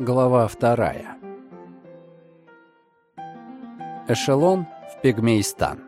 Глава вторая. Эшелон в Пигмейстан.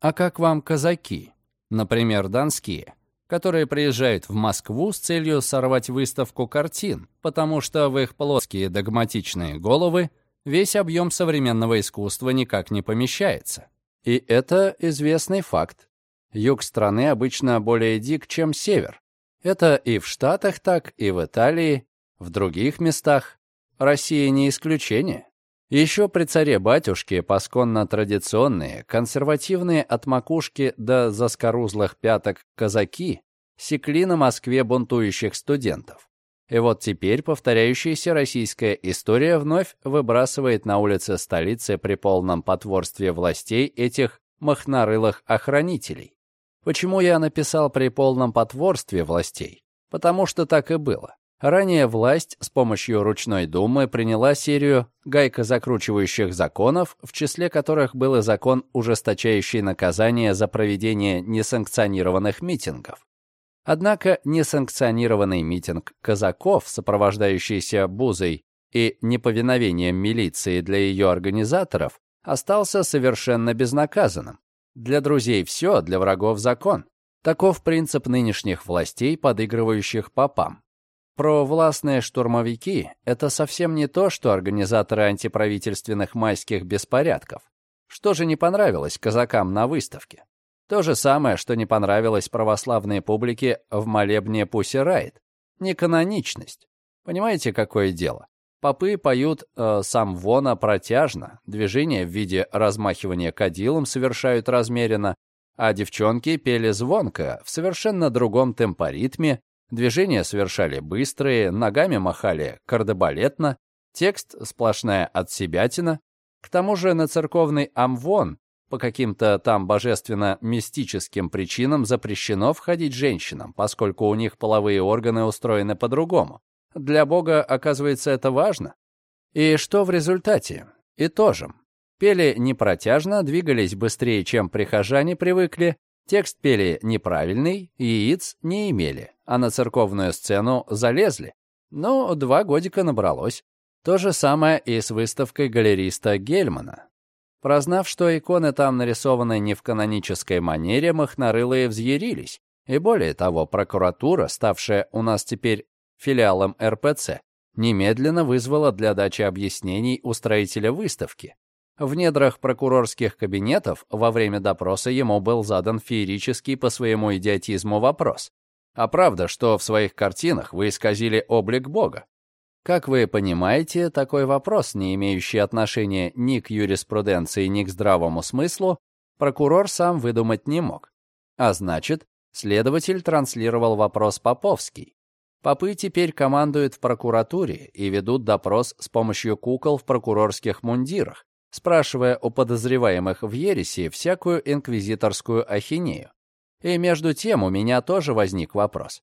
А как вам казаки, например, донские, которые приезжают в Москву с целью сорвать выставку картин, потому что в их плоские догматичные головы весь объем современного искусства никак не помещается? И это известный факт. Юг страны обычно более дик, чем север. Это и в Штатах так, и в Италии, в других местах. Россия не исключение. Еще при царе-батюшке посконно традиционные, консервативные от макушки до заскорузлых пяток казаки секли на Москве бунтующих студентов. И вот теперь повторяющаяся российская история вновь выбрасывает на улицы столицы при полном потворстве властей этих махнарылых охранителей. Почему я написал при полном потворстве властей? Потому что так и было. Ранее власть с помощью ручной думы приняла серию гайко-закручивающих законов, в числе которых был и закон, ужесточающий наказание за проведение несанкционированных митингов. Однако несанкционированный митинг казаков, сопровождающийся бузой и неповиновением милиции для ее организаторов, остался совершенно безнаказанным. Для друзей все, для врагов закон. Таков принцип нынешних властей, подыгрывающих попам. Провластные штурмовики — это совсем не то, что организаторы антиправительственных майских беспорядков. Что же не понравилось казакам на выставке? То же самое, что не понравилось православной публике в молебне Пусси Райт. Неканоничность. Понимаете, какое дело? Попы поют э, сам вона протяжно, движения в виде размахивания кадилом совершают размеренно, а девчонки пели звонко, в совершенно другом темпоритме, движения совершали быстрые, ногами махали кардебалетно, текст сплошная отсебятина. К тому же на церковный амвон по каким-то там божественно-мистическим причинам запрещено входить женщинам, поскольку у них половые органы устроены по-другому. Для Бога, оказывается, это важно. И что в результате? Итожим. Пели непротяжно, двигались быстрее, чем прихожане привыкли, текст пели неправильный, яиц не имели, а на церковную сцену залезли. Ну, два годика набралось. То же самое и с выставкой галериста Гельмана. Прознав, что иконы там нарисованы не в канонической манере, махнарылые взъярились. И более того, прокуратура, ставшая у нас теперь филиалом РПЦ, немедленно вызвала для дачи объяснений устроителя выставки. В недрах прокурорских кабинетов во время допроса ему был задан феерический по своему идиотизму вопрос. «А правда, что в своих картинах вы исказили облик Бога?» Как вы понимаете, такой вопрос, не имеющий отношения ни к юриспруденции, ни к здравому смыслу, прокурор сам выдумать не мог. А значит, следователь транслировал вопрос Поповский. Попы теперь командуют в прокуратуре и ведут допрос с помощью кукол в прокурорских мундирах, спрашивая у подозреваемых в ереси всякую инквизиторскую ахинею. И между тем у меня тоже возник вопрос.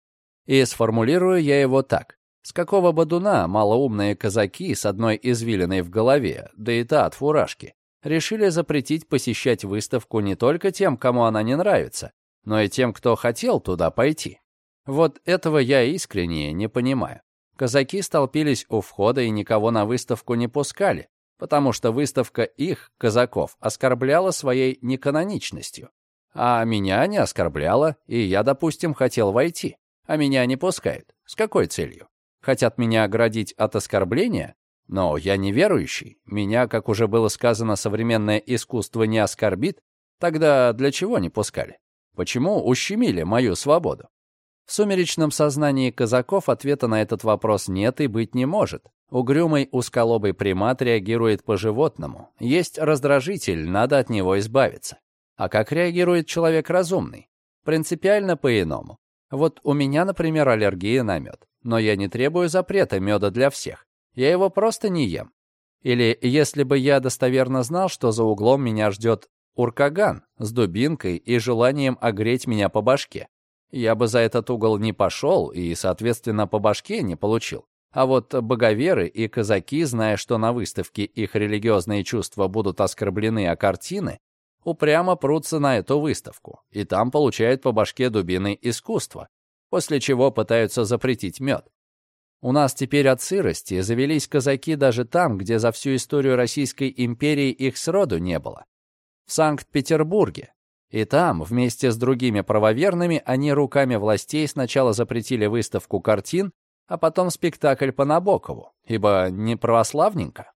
И сформулирую я его так. С какого бодуна малоумные казаки с одной извилиной в голове, да и та от фуражки, решили запретить посещать выставку не только тем, кому она не нравится, но и тем, кто хотел туда пойти? Вот этого я искренне не понимаю. Казаки столпились у входа и никого на выставку не пускали, потому что выставка их, казаков, оскорбляла своей неканоничностью. А меня не оскорбляла, и я, допустим, хотел войти, а меня не пускают. С какой целью? Хотят меня оградить от оскорбления? Но я не верующий. Меня, как уже было сказано, современное искусство не оскорбит. Тогда для чего не пускали? Почему ущемили мою свободу? В сумеречном сознании казаков ответа на этот вопрос нет и быть не может. Угрюмый узколобый примат реагирует по-животному. Есть раздражитель, надо от него избавиться. А как реагирует человек разумный? Принципиально по-иному. Вот у меня, например, аллергия на мед. Но я не требую запрета меда для всех. Я его просто не ем. Или если бы я достоверно знал, что за углом меня ждет уркаган с дубинкой и желанием огреть меня по башке, я бы за этот угол не пошел и, соответственно, по башке не получил. А вот боговеры и казаки, зная, что на выставке их религиозные чувства будут оскорблены, а картины, упрямо прутся на эту выставку, и там получают по башке дубины искусства, после чего пытаются запретить мед. У нас теперь от сырости завелись казаки даже там, где за всю историю Российской империи их сроду не было. В Санкт-Петербурге. И там, вместе с другими правоверными, они руками властей сначала запретили выставку картин, а потом спектакль по Набокову, ибо не православненько.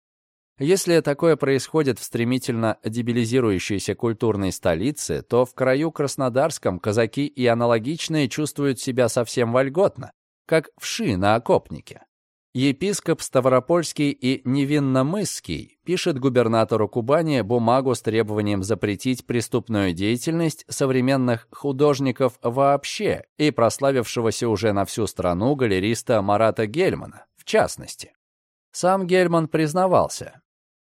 Если такое происходит в стремительно дебилизирующейся культурной столице, то в краю Краснодарском казаки и аналогичные чувствуют себя совсем вольготно, как вши на окопнике. Епископ Ставропольский и Невинномысский пишет губернатору Кубани бумагу с требованием запретить преступную деятельность современных художников вообще и прославившегося уже на всю страну галериста Марата Гельмана, в частности. Сам Гельман признавался.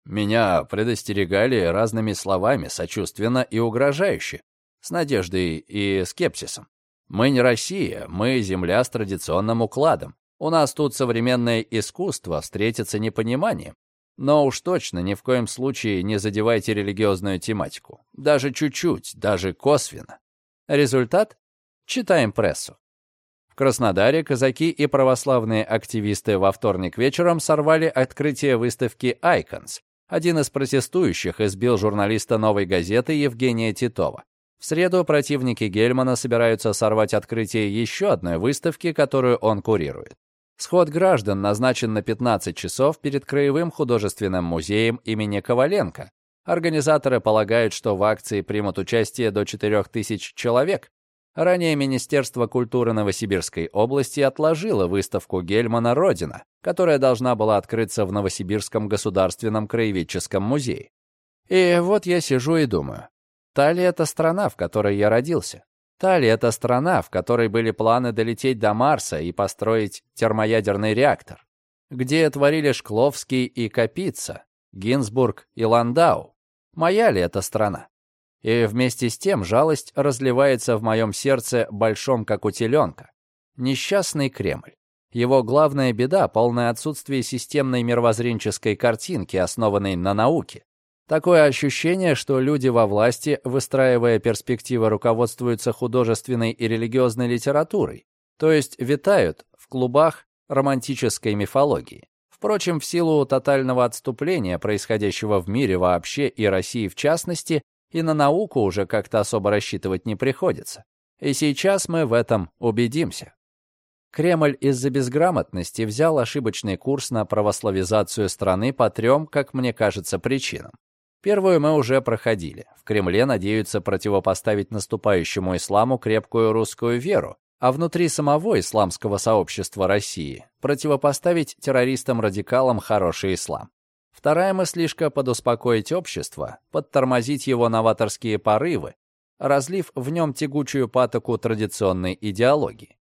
«Меня предостерегали разными словами, сочувственно и угрожающе, с надеждой и скепсисом. Мы не Россия, мы земля с традиционным укладом. У нас тут современное искусство встретится непониманием. Но уж точно ни в коем случае не задевайте религиозную тематику. Даже чуть-чуть, даже косвенно. Результат? Читаем прессу. В Краснодаре казаки и православные активисты во вторник вечером сорвали открытие выставки «Айконс». Один из протестующих избил журналиста «Новой газеты» Евгения Титова. В среду противники Гельмана собираются сорвать открытие еще одной выставки, которую он курирует. Сход граждан назначен на 15 часов перед Краевым художественным музеем имени Коваленко. Организаторы полагают, что в акции примут участие до 4000 человек. Ранее Министерство культуры Новосибирской области отложило выставку Гельмана «Родина», которая должна была открыться в Новосибирском государственном краеведческом музее. И вот я сижу и думаю, Та ли это страна, в которой я родился? Та ли это страна, в которой были планы долететь до Марса и построить термоядерный реактор? Где творили Шкловский и Капица, Гинзбург и Ландау? Моя ли это страна? И вместе с тем жалость разливается в моем сердце большом, как у теленка. Несчастный Кремль. Его главная беда — полное отсутствие системной мировоззренческой картинки, основанной на науке. Такое ощущение, что люди во власти, выстраивая перспективы, руководствуются художественной и религиозной литературой, то есть витают в клубах романтической мифологии. Впрочем, в силу тотального отступления, происходящего в мире вообще и России в частности, и на науку уже как-то особо рассчитывать не приходится. И сейчас мы в этом убедимся. Кремль из-за безграмотности взял ошибочный курс на православизацию страны по трем, как мне кажется, причинам. Первую мы уже проходили. В Кремле надеются противопоставить наступающему исламу крепкую русскую веру, а внутри самого исламского сообщества России противопоставить террористам-радикалам хороший ислам. Вторая мыслишка — подуспокоить общество, подтормозить его новаторские порывы, разлив в нем тягучую патоку традиционной идеологии.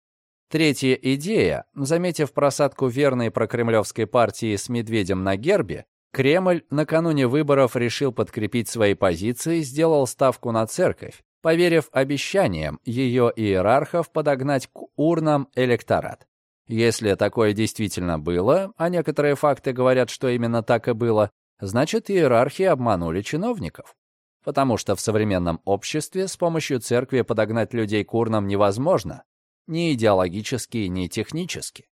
Третья идея, заметив просадку верной прокремлевской партии с медведем на гербе, Кремль накануне выборов решил подкрепить свои позиции сделал ставку на церковь, поверив обещаниям ее иерархов подогнать к урнам электорат. Если такое действительно было, а некоторые факты говорят, что именно так и было, значит, иерархи обманули чиновников. Потому что в современном обществе с помощью церкви подогнать людей к урнам невозможно, ни идеологически, ни технически.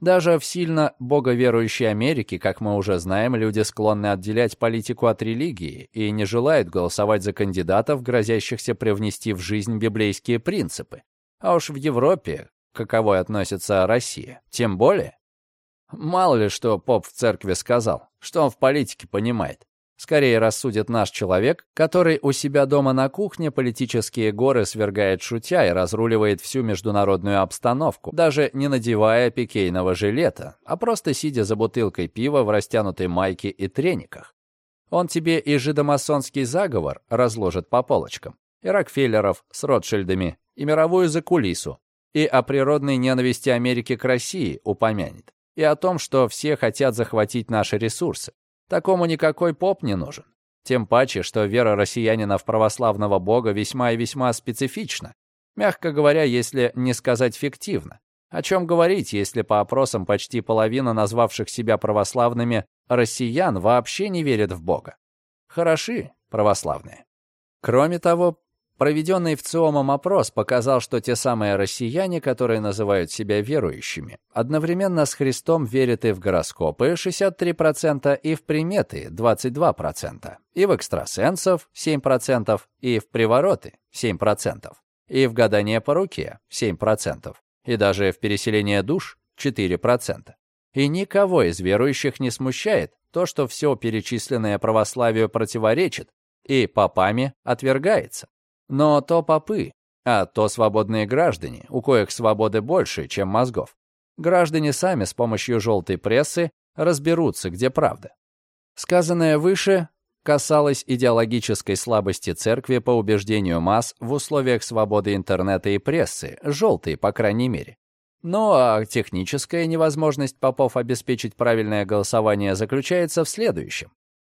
Даже в сильно боговерующей Америке, как мы уже знаем, люди склонны отделять политику от религии и не желают голосовать за кандидатов, грозящихся привнести в жизнь библейские принципы. А уж в Европе, каковой относится Россия, тем более. Мало ли что поп в церкви сказал, что он в политике понимает. Скорее рассудит наш человек, который у себя дома на кухне политические горы свергает шутя и разруливает всю международную обстановку, даже не надевая пикейного жилета, а просто сидя за бутылкой пива в растянутой майке и трениках. Он тебе и жидомасонский заговор разложит по полочкам, и Рокфеллеров с Ротшильдами, и мировую закулису, и о природной ненависти Америки к России упомянет, и о том, что все хотят захватить наши ресурсы. Такому никакой поп не нужен. Тем паче, что вера россиянина в православного бога весьма и весьма специфична. Мягко говоря, если не сказать фиктивно. О чем говорить, если по опросам почти половина назвавших себя православными россиян вообще не верят в бога? Хороши православные. Кроме того, Проведенный в ЦИОМом опрос показал, что те самые россияне, которые называют себя верующими, одновременно с Христом верят и в гороскопы 63%, и в приметы 22%, и в экстрасенсов 7%, и в привороты 7%, и в гадание по руке 7%, и даже в переселение душ 4%. И никого из верующих не смущает то, что все перечисленное православию противоречит и попами отвергается. Но то попы, а то свободные граждане, у коих свободы больше, чем мозгов. Граждане сами с помощью желтой прессы разберутся, где правда. Сказанное выше касалось идеологической слабости церкви по убеждению масс в условиях свободы интернета и прессы, желтой, по крайней мере. Ну а техническая невозможность попов обеспечить правильное голосование заключается в следующем.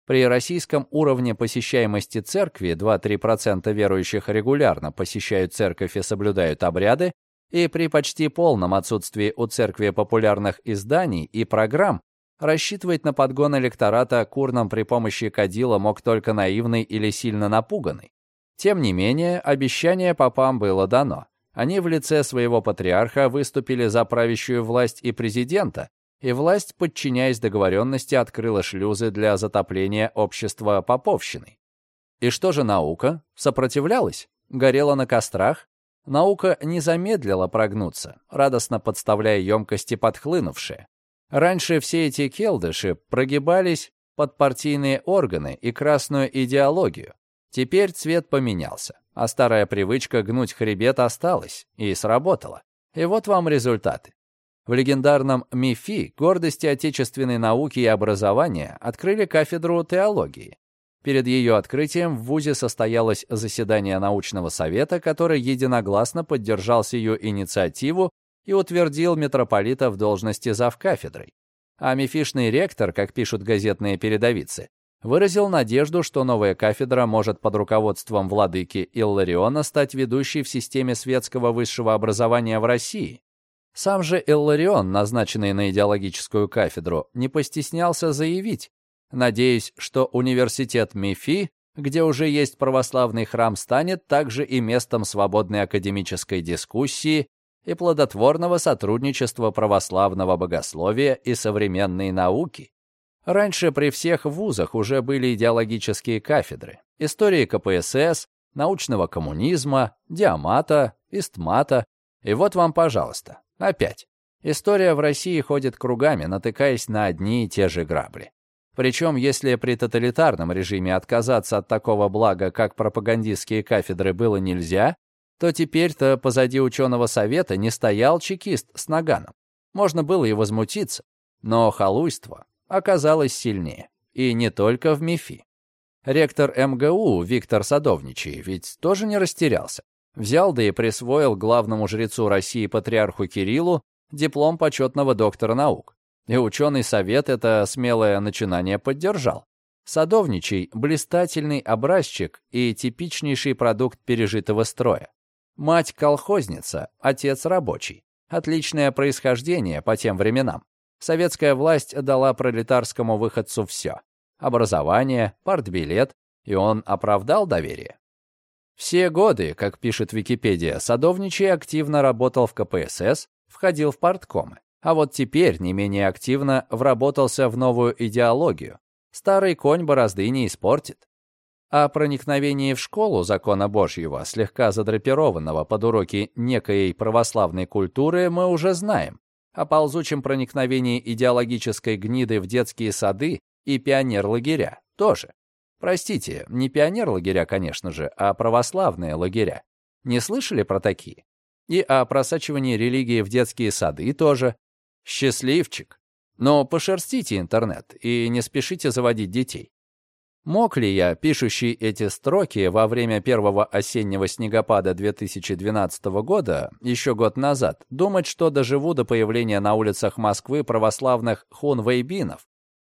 При российском уровне посещаемости церкви 2-3% верующих регулярно посещают церковь и соблюдают обряды, и при почти полном отсутствии у церкви популярных изданий и программ рассчитывать на подгон электората курном при помощи кадила мог только наивный или сильно напуганный. Тем не менее, обещание попам было дано. Они в лице своего патриарха выступили за правящую власть и президента, и власть, подчиняясь договоренности, открыла шлюзы для затопления общества поповщиной. И что же наука? Сопротивлялась? Горела на кострах? Наука не замедлила прогнуться, радостно подставляя емкости подхлынувшие. Раньше все эти келдыши прогибались под партийные органы и красную идеологию. Теперь цвет поменялся, а старая привычка гнуть хребет осталась и сработала. И вот вам результаты. В легендарном МИФИ, гордости отечественной науки и образования, открыли кафедру теологии. Перед ее открытием в ВУЗе состоялось заседание научного совета, который единогласно поддержал сию инициативу и утвердил митрополита в должности завкафедрой. А мифишный ректор, как пишут газетные передовицы, выразил надежду, что новая кафедра может под руководством владыки Иллариона стать ведущей в системе светского высшего образования в России сам же Илларион, назначенный на идеологическую кафедру, не постеснялся заявить, «Надеюсь, что университет МИФИ, где уже есть православный храм, станет также и местом свободной академической дискуссии и плодотворного сотрудничества православного богословия и современной науки». Раньше при всех вузах уже были идеологические кафедры. Истории КПСС, научного коммунизма, диамата, истмата. И вот вам, пожалуйста, Опять. История в России ходит кругами, натыкаясь на одни и те же грабли. Причем, если при тоталитарном режиме отказаться от такого блага, как пропагандистские кафедры, было нельзя, то теперь-то позади ученого совета не стоял чекист с наганом. Можно было и возмутиться, но халуйство оказалось сильнее. И не только в МИФИ. Ректор МГУ Виктор Садовничий ведь тоже не растерялся. Взял да и присвоил главному жрецу России патриарху Кириллу диплом почетного доктора наук. И ученый совет это смелое начинание поддержал. Садовничий – блистательный образчик и типичнейший продукт пережитого строя. Мать – колхозница, отец – рабочий. Отличное происхождение по тем временам. Советская власть дала пролетарскому выходцу все. Образование, партбилет, и он оправдал доверие. Все годы, как пишет Википедия, Садовничий активно работал в КПСС, входил в парткомы. А вот теперь не менее активно вработался в новую идеологию. Старый конь борозды не испортит. О проникновении в школу закона Божьего, слегка задрапированного под уроки некой православной культуры, мы уже знаем. О ползучем проникновении идеологической гниды в детские сады и пионер-лагеря тоже. Простите, не пионер-лагеря, конечно же, а православные лагеря. Не слышали про такие? И о просачивании религии в детские сады тоже. Счастливчик. Но пошерстите интернет и не спешите заводить детей. Мог ли я, пишущий эти строки во время первого осеннего снегопада 2012 года, еще год назад, думать, что доживу до появления на улицах Москвы православных хунвейбинов,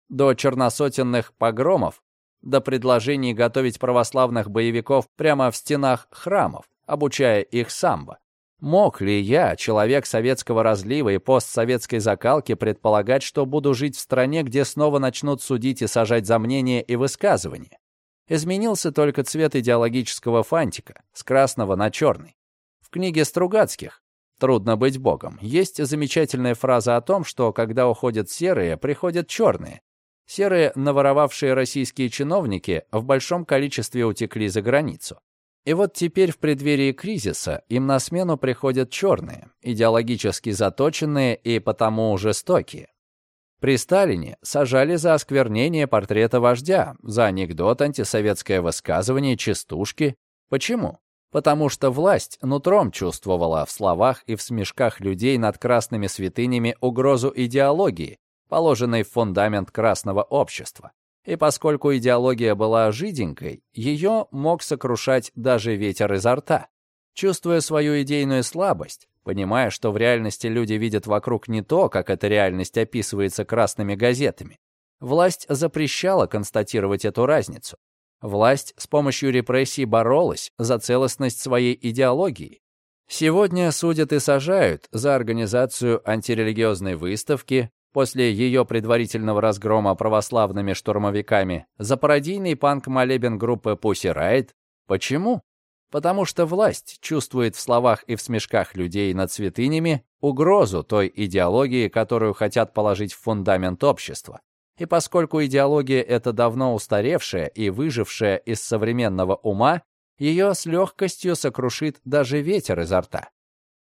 до черносотенных погромов, до предложений готовить православных боевиков прямо в стенах храмов, обучая их самбо. Мог ли я, человек советского разлива и постсоветской закалки, предполагать, что буду жить в стране, где снова начнут судить и сажать за мнение и высказывания? Изменился только цвет идеологического фантика с красного на черный. В книге Стругацких «Трудно быть богом» есть замечательная фраза о том, что когда уходят серые, приходят черные. Серые, наворовавшие российские чиновники, в большом количестве утекли за границу. И вот теперь в преддверии кризиса им на смену приходят черные, идеологически заточенные и потому жестокие. При Сталине сажали за осквернение портрета вождя, за анекдот, антисоветское высказывание, частушки. Почему? Потому что власть нутром чувствовала в словах и в смешках людей над красными святынями угрозу идеологии, положенной в фундамент красного общества. И поскольку идеология была жиденькой, ее мог сокрушать даже ветер изо рта. Чувствуя свою идейную слабость, понимая, что в реальности люди видят вокруг не то, как эта реальность описывается красными газетами, власть запрещала констатировать эту разницу. Власть с помощью репрессий боролась за целостность своей идеологии. Сегодня судят и сажают за организацию антирелигиозной выставки, после ее предварительного разгрома православными штурмовиками за пародийный панк-молебен группы Pussy Riot. Почему? Потому что власть чувствует в словах и в смешках людей над святынями угрозу той идеологии, которую хотят положить в фундамент общества. И поскольку идеология эта давно устаревшая и выжившая из современного ума, ее с легкостью сокрушит даже ветер изо рта.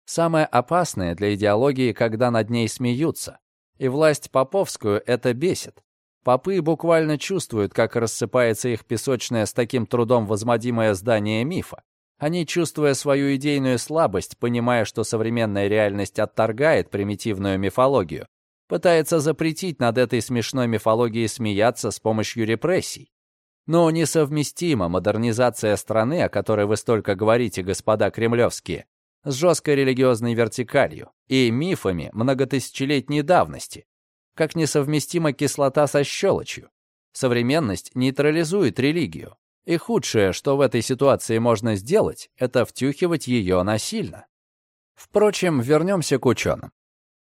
Самое опасное для идеологии, когда над ней смеются, и власть поповскую это бесит. Попы буквально чувствуют, как рассыпается их песочное с таким трудом возмодимое здание мифа. Они, чувствуя свою идейную слабость, понимая, что современная реальность отторгает примитивную мифологию, пытается запретить над этой смешной мифологией смеяться с помощью репрессий. Но несовместима модернизация страны, о которой вы столько говорите, господа кремлевские, с жесткой религиозной вертикалью и мифами многотысячелетней давности, как несовместима кислота со щелочью. Современность нейтрализует религию, и худшее, что в этой ситуации можно сделать, это втюхивать ее насильно. Впрочем, вернемся к ученым.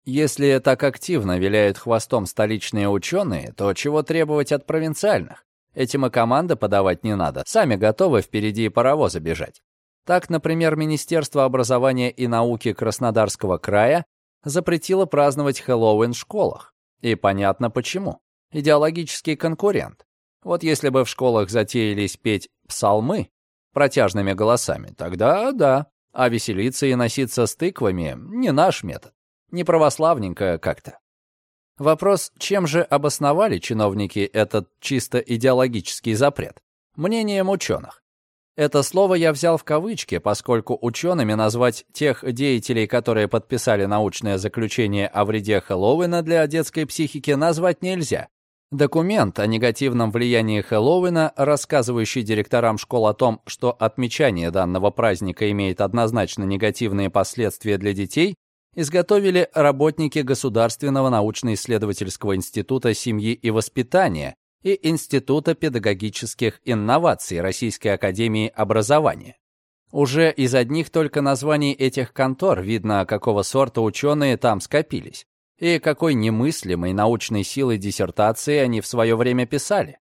Если так активно виляют хвостом столичные ученые, то чего требовать от провинциальных? Этим и команды подавать не надо, сами готовы впереди паровоза бежать. Так, например, Министерство образования и науки Краснодарского края запретило праздновать Хэллоуин в школах. И понятно почему. Идеологический конкурент. Вот если бы в школах затеялись петь псалмы протяжными голосами, тогда да. А веселиться и носиться с тыквами — не наш метод. Не православненько как-то. Вопрос, чем же обосновали чиновники этот чисто идеологический запрет? Мнением ученых. Это слово я взял в кавычки, поскольку учеными назвать тех деятелей, которые подписали научное заключение о вреде Хэллоуина для детской психики, назвать нельзя. Документ о негативном влиянии Хэллоуина, рассказывающий директорам школ о том, что отмечание данного праздника имеет однозначно негативные последствия для детей, изготовили работники Государственного научно-исследовательского института семьи и воспитания и Института педагогических инноваций Российской академии образования. Уже из одних только названий этих контор видно, какого сорта ученые там скопились, и какой немыслимой научной силой диссертации они в свое время писали.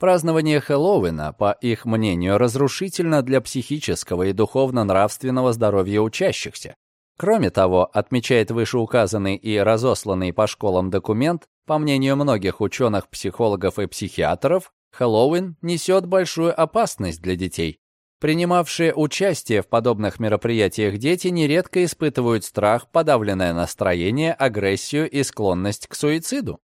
Празднование Хэллоуина, по их мнению, разрушительно для психического и духовно-нравственного здоровья учащихся, Кроме того, отмечает вышеуказанный и разосланный по школам документ, по мнению многих ученых, психологов и психиатров, Хэллоуин несет большую опасность для детей. Принимавшие участие в подобных мероприятиях дети нередко испытывают страх, подавленное настроение, агрессию и склонность к суициду.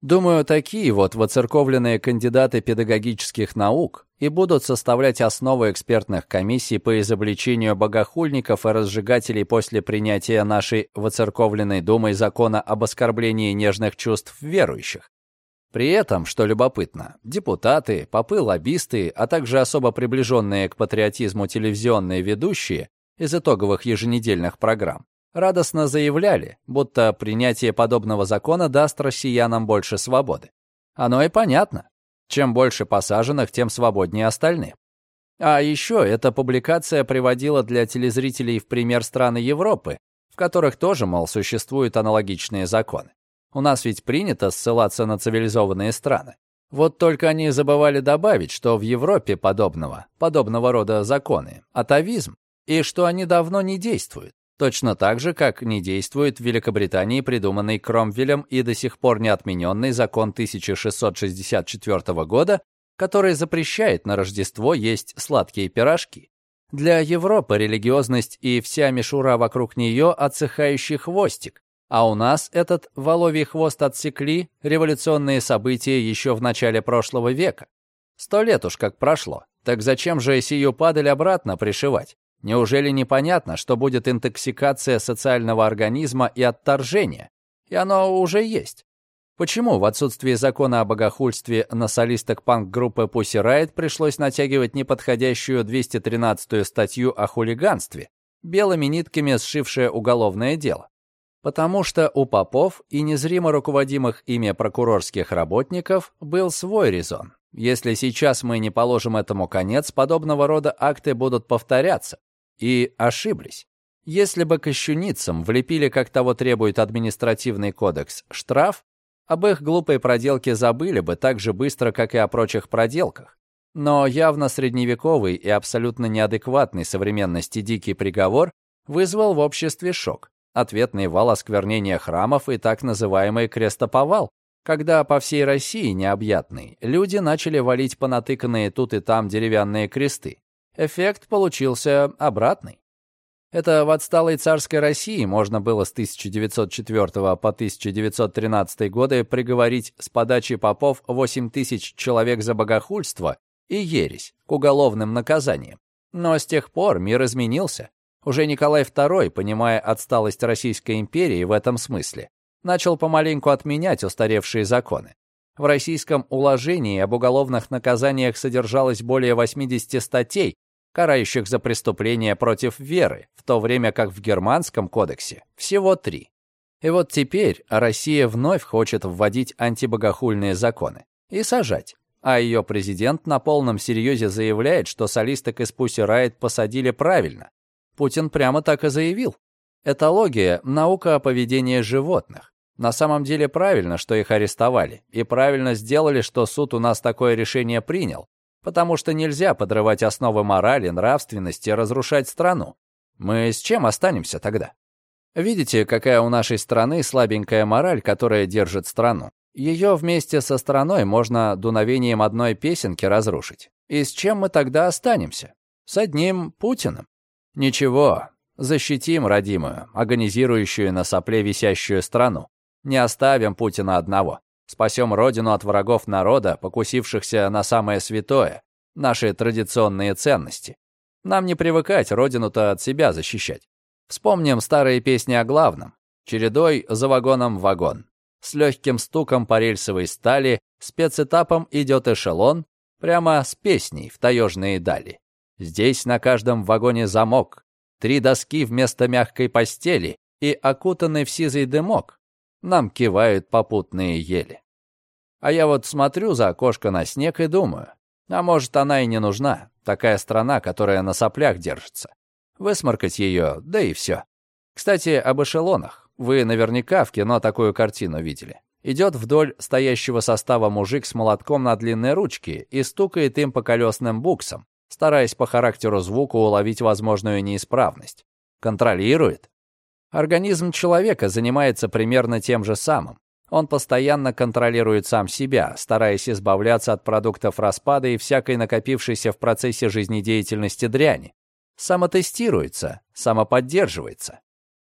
Думаю, такие вот воцерковленные кандидаты педагогических наук и будут составлять основу экспертных комиссий по изобличению богохульников и разжигателей после принятия нашей воцерковленной Думой закона об оскорблении нежных чувств верующих. При этом, что любопытно, депутаты, попы-лоббисты, а также особо приближенные к патриотизму телевизионные ведущие из итоговых еженедельных программ радостно заявляли, будто принятие подобного закона даст россиянам больше свободы. Оно и понятно. Чем больше посаженных, тем свободнее остальные. А еще эта публикация приводила для телезрителей в пример страны Европы, в которых тоже, мол, существуют аналогичные законы. У нас ведь принято ссылаться на цивилизованные страны. Вот только они забывали добавить, что в Европе подобного, подобного рода законы, атовизм, и что они давно не действуют. Точно так же, как не действует в Великобритании придуманный Кромвелем и до сих пор не отмененный закон 1664 года, который запрещает на Рождество есть сладкие пирожки. Для Европы религиозность и вся мишура вокруг нее отсыхающий хвостик, а у нас этот воловий хвост отсекли революционные события еще в начале прошлого века. Сто лет уж как прошло, так зачем же сию падаль обратно пришивать? Неужели непонятно, что будет интоксикация социального организма и отторжение? И оно уже есть. Почему в отсутствии закона о богохульстве на солисток панк-группы Pussy Riot пришлось натягивать неподходящую 213-ю статью о хулиганстве, белыми нитками сшившее уголовное дело? Потому что у попов и незримо руководимых ими прокурорских работников был свой резон. Если сейчас мы не положим этому конец, подобного рода акты будут повторяться. И ошиблись. Если бы кощуницам влепили, как того требует административный кодекс, штраф, об их глупой проделке забыли бы так же быстро, как и о прочих проделках. Но явно средневековый и абсолютно неадекватный современности дикий приговор вызвал в обществе шок. Ответный вал осквернения храмов и так называемый крестоповал, когда по всей России необъятный, люди начали валить понатыканные тут и там деревянные кресты. Эффект получился обратный. Это в отсталой царской России можно было с 1904 по 1913 годы приговорить с подачи попов 8 тысяч человек за богохульство и ересь к уголовным наказаниям. Но с тех пор мир изменился. Уже Николай II, понимая отсталость Российской империи в этом смысле, начал помаленьку отменять устаревшие законы. В российском уложении об уголовных наказаниях содержалось более 80 статей, карающих за преступления против веры, в то время как в Германском кодексе всего три. И вот теперь Россия вновь хочет вводить антибогохульные законы и сажать. А ее президент на полном серьезе заявляет, что солисток из Pussy Riot посадили правильно. Путин прямо так и заявил. Этология – наука о поведении животных. На самом деле правильно, что их арестовали, и правильно сделали, что суд у нас такое решение принял, потому что нельзя подрывать основы морали, нравственности, разрушать страну. Мы с чем останемся тогда? Видите, какая у нашей страны слабенькая мораль, которая держит страну. Ее вместе со страной можно дуновением одной песенки разрушить. И с чем мы тогда останемся? С одним Путиным. Ничего, защитим родимую, агонизирующую на сопле висящую страну. Не оставим Путина одного. Спасем Родину от врагов народа, покусившихся на самое святое, наши традиционные ценности. Нам не привыкать Родину-то от себя защищать. Вспомним старые песни о главном. Чередой за вагоном вагон. С легким стуком по рельсовой стали спецэтапом идет эшелон, прямо с песней в таежные дали. Здесь на каждом вагоне замок, три доски вместо мягкой постели и окутанный в сизый дымок. Нам кивают попутные ели. А я вот смотрю за окошко на снег и думаю, а может она и не нужна, такая страна, которая на соплях держится. Высморкать ее, да и все. Кстати, об эшелонах. Вы наверняка в кино такую картину видели. Идет вдоль стоящего состава мужик с молотком на длинной ручке и стукает им по колесным буксам, стараясь по характеру звука уловить возможную неисправность. Контролирует. Организм человека занимается примерно тем же самым. Он постоянно контролирует сам себя, стараясь избавляться от продуктов распада и всякой накопившейся в процессе жизнедеятельности дряни. Самотестируется, самоподдерживается.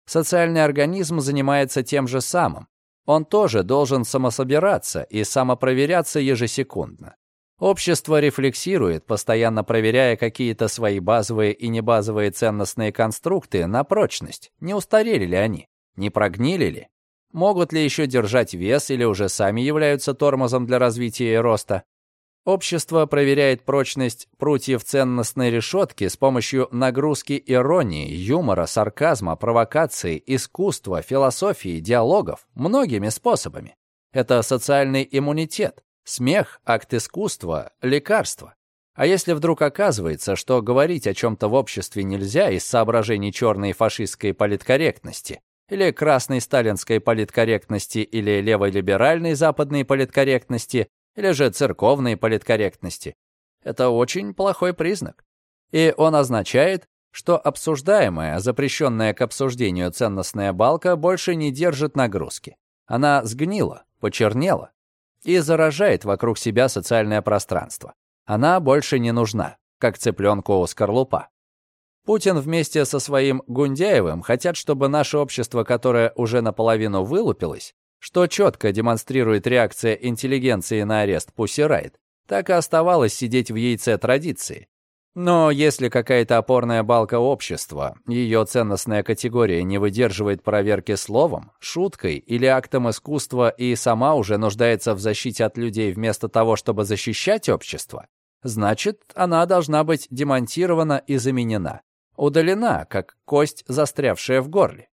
Социальный организм занимается тем же самым. Он тоже должен самособираться и самопроверяться ежесекундно. Общество рефлексирует, постоянно проверяя какие-то свои базовые и небазовые ценностные конструкты на прочность. Не устарели ли они? Не прогнили ли? Могут ли еще держать вес или уже сами являются тормозом для развития и роста? Общество проверяет прочность прутьев ценностной решетки с помощью нагрузки иронии, юмора, сарказма, провокации, искусства, философии, диалогов, многими способами. Это социальный иммунитет. Смех – акт искусства, лекарство. А если вдруг оказывается, что говорить о чем-то в обществе нельзя из соображений черной фашистской политкорректности, или красной сталинской политкорректности, или левой либеральной западной политкорректности, или же церковной политкорректности. Это очень плохой признак. И он означает, что обсуждаемая, запрещенная к обсуждению ценностная балка больше не держит нагрузки. Она сгнила, почернела и заражает вокруг себя социальное пространство. Она больше не нужна, как цыпленку скорлупа. Путин вместе со своим Гундяевым хотят, чтобы наше общество, которое уже наполовину вылупилось, что четко демонстрирует реакция интеллигенции на арест Пусси Райт, так и оставалось сидеть в яйце традиции. Но если какая-то опорная балка общества, ее ценностная категория не выдерживает проверки словом, шуткой или актом искусства и сама уже нуждается в защите от людей вместо того, чтобы защищать общество, значит, она должна быть демонтирована и заменена, удалена, как кость, застрявшая в горле.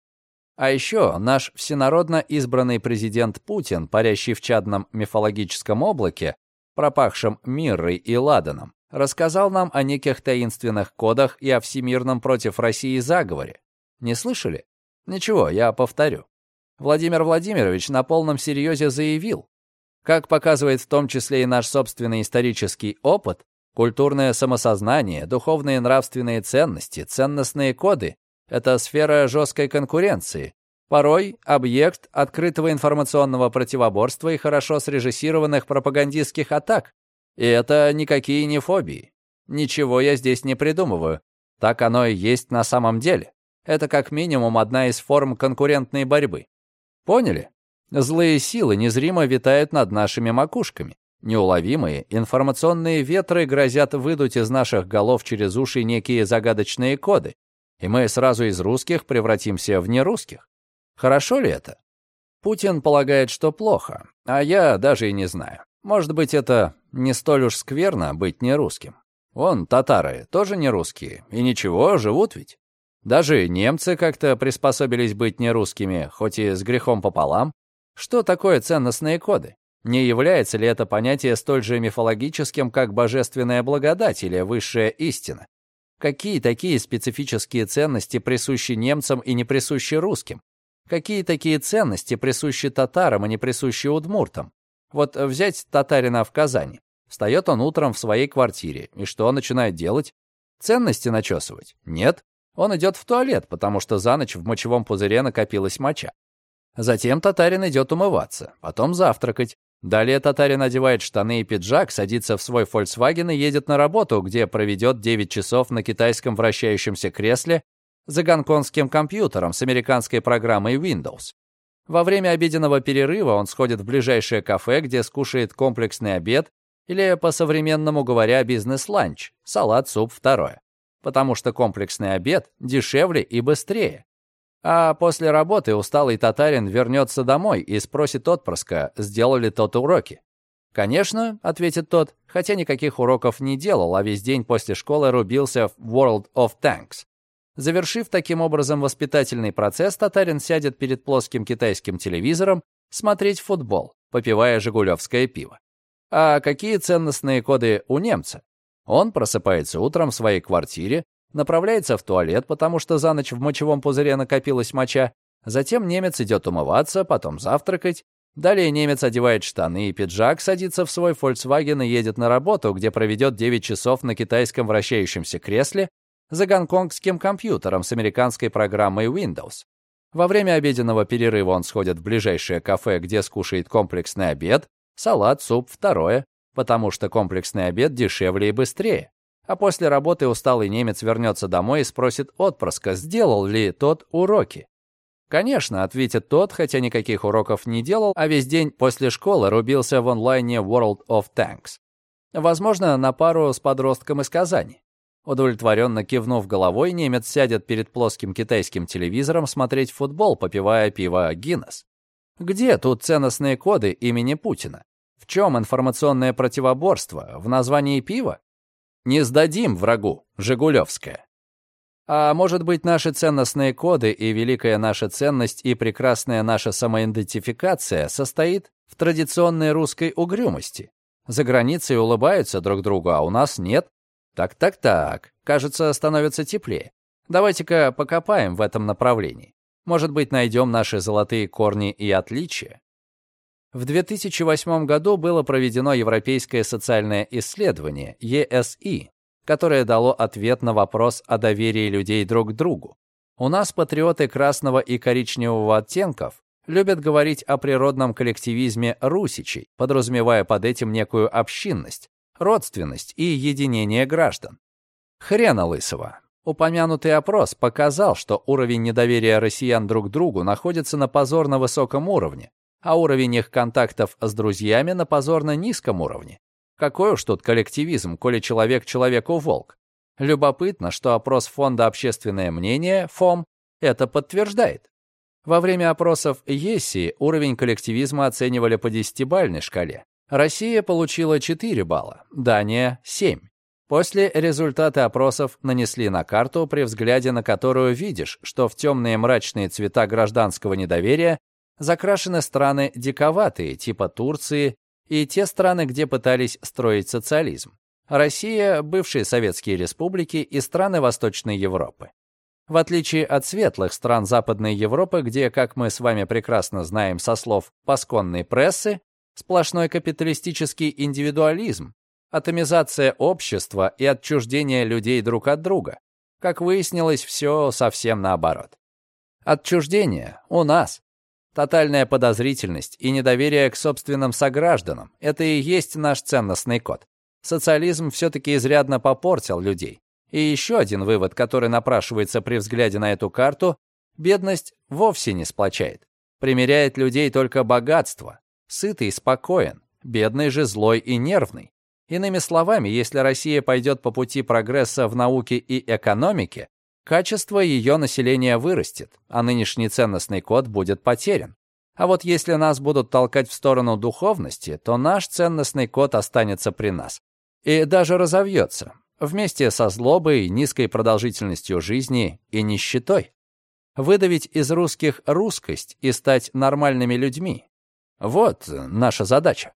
А еще наш всенародно избранный президент Путин, парящий в чадном мифологическом облаке, пропахшем миррой и ладаном, рассказал нам о неких таинственных кодах и о всемирном против России заговоре. Не слышали? Ничего, я повторю. Владимир Владимирович на полном серьезе заявил, как показывает в том числе и наш собственный исторический опыт, культурное самосознание, духовные нравственные ценности, ценностные коды — это сфера жесткой конкуренции, порой объект открытого информационного противоборства и хорошо срежиссированных пропагандистских атак, и это никакие не фобии. Ничего я здесь не придумываю. Так оно и есть на самом деле. Это как минимум одна из форм конкурентной борьбы. Поняли? Злые силы незримо витают над нашими макушками. Неуловимые информационные ветры грозят выдуть из наших голов через уши некие загадочные коды, и мы сразу из русских превратимся в нерусских. Хорошо ли это? Путин полагает, что плохо, а я даже и не знаю. Может быть, это не столь уж скверно быть не русским. Вон, татары тоже не русские, и ничего, живут ведь. Даже немцы как-то приспособились быть не русскими, хоть и с грехом пополам. Что такое ценностные коды? Не является ли это понятие столь же мифологическим, как божественная благодать или высшая истина? Какие такие специфические ценности присущи немцам и не присущи русским? Какие такие ценности присущи татарам и не присущи удмуртам? Вот взять татарина в Казани. Встает он утром в своей квартире, и что он начинает делать? Ценности начесывать? Нет. Он идет в туалет, потому что за ночь в мочевом пузыре накопилась моча. Затем татарин идет умываться, потом завтракать. Далее татарин одевает штаны и пиджак, садится в свой Volkswagen и едет на работу, где проведет 9 часов на китайском вращающемся кресле за гонконгским компьютером с американской программой Windows. Во время обеденного перерыва он сходит в ближайшее кафе, где скушает комплексный обед или, по-современному говоря, бизнес-ланч, салат, суп, второе. Потому что комплексный обед дешевле и быстрее. А после работы усталый татарин вернется домой и спросит отпрыска, сделали тот уроки. «Конечно», — ответит тот, хотя никаких уроков не делал, а весь день после школы рубился в World of Tanks. Завершив таким образом воспитательный процесс, татарин сядет перед плоским китайским телевизором смотреть футбол, попивая жигулевское пиво. А какие ценностные коды у немца? Он просыпается утром в своей квартире, направляется в туалет, потому что за ночь в мочевом пузыре накопилась моча, затем немец идет умываться, потом завтракать, далее немец одевает штаны и пиджак, садится в свой Volkswagen и едет на работу, где проведет 9 часов на китайском вращающемся кресле, за гонконгским компьютером с американской программой Windows. Во время обеденного перерыва он сходит в ближайшее кафе, где скушает комплексный обед, салат, суп, второе, потому что комплексный обед дешевле и быстрее. А после работы усталый немец вернется домой и спросит отпрыска, сделал ли тот уроки. «Конечно», — ответит тот, хотя никаких уроков не делал, а весь день после школы рубился в онлайне World of Tanks. Возможно, на пару с подростком из Казани. Удовлетворенно кивнув головой, немец сядет перед плоским китайским телевизором смотреть футбол, попивая пиво Гиннес. Где тут ценностные коды имени Путина? В чем информационное противоборство? В названии пива? Не сдадим врагу, Жигулевская. А может быть, наши ценностные коды и великая наша ценность и прекрасная наша самоидентификация состоит в традиционной русской угрюмости? За границей улыбаются друг другу, а у нас нет. Так-так-так, кажется, становится теплее. Давайте-ка покопаем в этом направлении. Может быть, найдем наши золотые корни и отличия? В 2008 году было проведено Европейское социальное исследование, ESI, которое дало ответ на вопрос о доверии людей друг к другу. У нас патриоты красного и коричневого оттенков любят говорить о природном коллективизме русичей, подразумевая под этим некую общинность, родственность и единение граждан. Хрена лысого. Упомянутый опрос показал, что уровень недоверия россиян друг к другу находится на позорно высоком уровне, а уровень их контактов с друзьями на позорно низком уровне. Какой уж тут коллективизм, коли человек человеку волк. Любопытно, что опрос Фонда «Общественное мнение» ФОМ это подтверждает. Во время опросов ЕСИ уровень коллективизма оценивали по десятибалльной шкале. Россия получила 4 балла, Дания — 7. После результаты опросов нанесли на карту, при взгляде на которую видишь, что в темные мрачные цвета гражданского недоверия закрашены страны диковатые, типа Турции, и те страны, где пытались строить социализм. Россия, бывшие советские республики и страны Восточной Европы. В отличие от светлых стран Западной Европы, где, как мы с вами прекрасно знаем со слов пасконной прессы, сплошной капиталистический индивидуализм, атомизация общества и отчуждение людей друг от друга. Как выяснилось, все совсем наоборот. Отчуждение у нас. Тотальная подозрительность и недоверие к собственным согражданам – это и есть наш ценностный код. Социализм все-таки изрядно попортил людей. И еще один вывод, который напрашивается при взгляде на эту карту – бедность вовсе не сплочает. Примеряет людей только богатство. Сытый спокоен, бедный же злой и нервный. Иными словами, если Россия пойдет по пути прогресса в науке и экономике, качество ее населения вырастет, а нынешний ценностный код будет потерян. А вот если нас будут толкать в сторону духовности, то наш ценностный код останется при нас. И даже разовьется, вместе со злобой, низкой продолжительностью жизни и нищетой. Выдавить из русских русскость и стать нормальными людьми – вот наша задача.